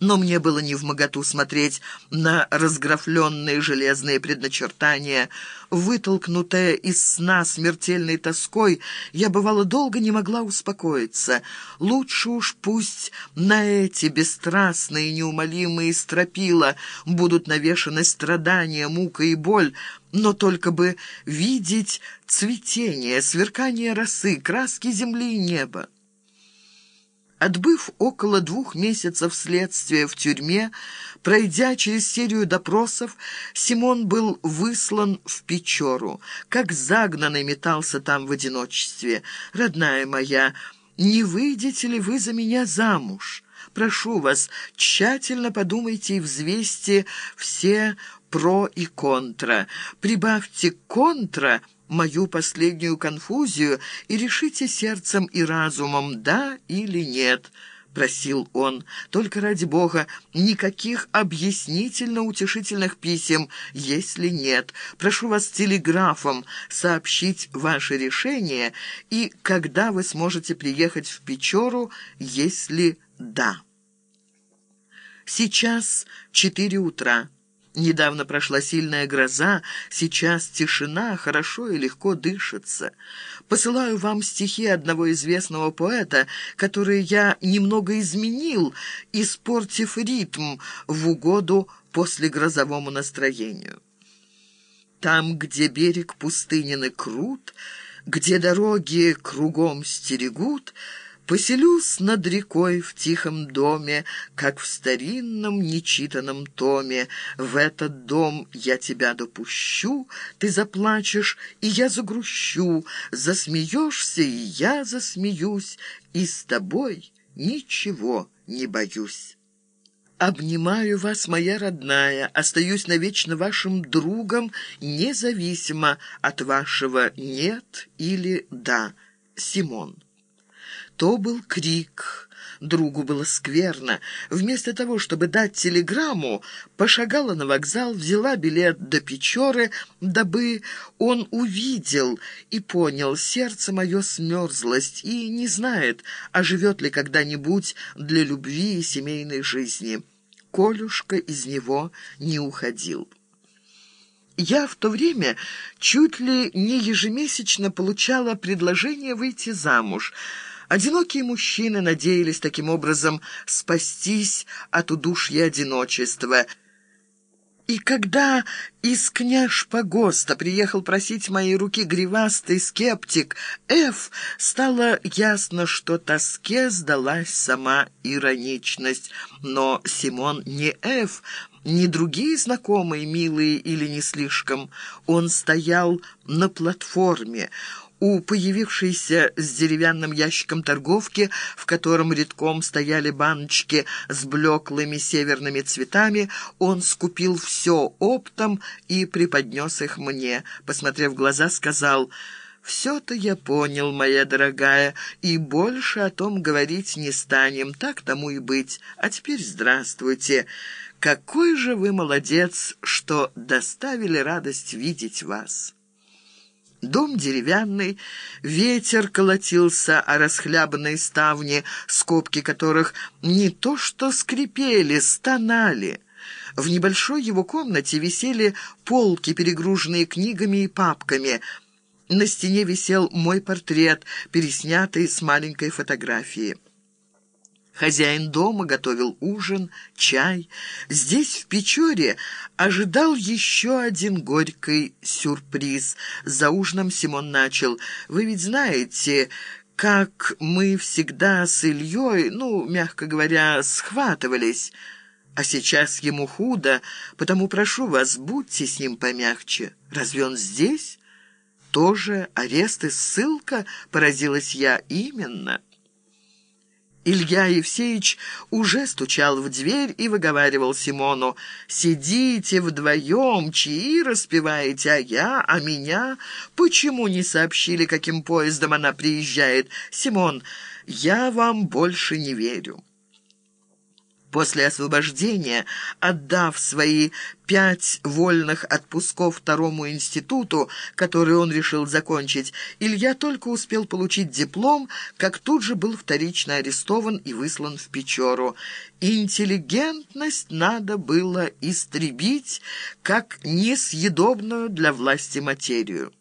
но мне было невмоготу смотреть на разграфленные железные предначертания. Вытолкнутая из сна смертельной тоской, я, бывало, долго не могла успокоиться. Лучше уж пусть на эти бесстрастные неумолимые стропила будут навешаны страдания, мука и боль, но только бы видеть цветение, сверкание росы, краски земли и неба. Отбыв около двух месяцев следствия в тюрьме, пройдя через серию допросов, Симон был выслан в Печору. Как загнанный метался там в одиночестве. «Родная моя, не выйдете ли вы за меня замуж? Прошу вас, тщательно подумайте и взвесьте все про и контра. Прибавьте контра — мою последнюю конфузию и решите сердцем и разумом, да или нет». — просил он. «Только ради Бога, никаких объяснительно-утешительных писем, если нет. Прошу вас телеграфом сообщить ваше решение и когда вы сможете приехать в Печору, если да». Сейчас четыре утра. Недавно прошла сильная гроза, сейчас тишина, хорошо и легко дышится. Посылаю вам стихи одного известного поэта, которые я немного изменил, испортив ритм в угоду послегрозовому настроению. Там, где берег пустынен и крут, где дороги кругом стерегут, Поселюсь над рекой в тихом доме, Как в старинном нечитанном томе. В этот дом я тебя допущу, Ты заплачешь, и я загрущу, Засмеешься, и я засмеюсь, И с тобой ничего не боюсь. Обнимаю вас, моя родная, остаюсь навечно вашим другом, независимо от вашего «нет» или «да». Симон. То был крик. Другу было скверно. Вместо того, чтобы дать телеграмму, пошагала на вокзал, взяла билет до Печоры, дабы он увидел и понял, сердце мое смерзлость и не знает, оживет ли когда-нибудь для любви и семейной жизни. Колюшка из него не уходил. Я в то время чуть ли не ежемесячно получала предложение выйти замуж — Одинокие мужчины надеялись таким образом спастись от удушья одиночества. И когда из княж Погоста приехал просить моей руки гривастый скептик Ф, стало ясно, что тоске сдалась сама ироничность. Но Симон не Ф, ни другие знакомые, милые или не слишком. Он стоял на платформе. У появившейся с деревянным ящиком торговки, в котором редком стояли баночки с блеклыми северными цветами, он скупил все оптом и преподнес их мне. Посмотрев в глаза, сказал... «Все-то я понял, моя дорогая, и больше о том говорить не станем, так тому и быть. А теперь здравствуйте. Какой же вы молодец, что доставили радость видеть вас!» Дом деревянный, ветер колотился о расхлябанные ставни, скобки которых не то что скрипели, стонали. В небольшой его комнате висели полки, перегруженные книгами и папками. На стене висел мой портрет, переснятый с маленькой фотографии. Хозяин дома готовил ужин, чай. Здесь, в Печоре, ожидал еще один горький сюрприз. За ужином Симон начал. «Вы ведь знаете, как мы всегда с Ильей, ну, мягко говоря, схватывались. А сейчас ему худо, потому прошу вас, будьте с ним помягче. Разве он здесь?» «Тоже арест и ссылка?» — поразилась я. «Именно». Илья Евсеевич уже стучал в дверь и выговаривал Симону. «Сидите вдвоем, чаи распеваете, а я, а меня? Почему не сообщили, каким поездом она приезжает? Симон, я вам больше не верю». После освобождения, отдав свои пять вольных отпусков второму институту, который он решил закончить, Илья только успел получить диплом, как тут же был вторично арестован и выслан в Печору. Интеллигентность надо было истребить, как несъедобную для власти материю.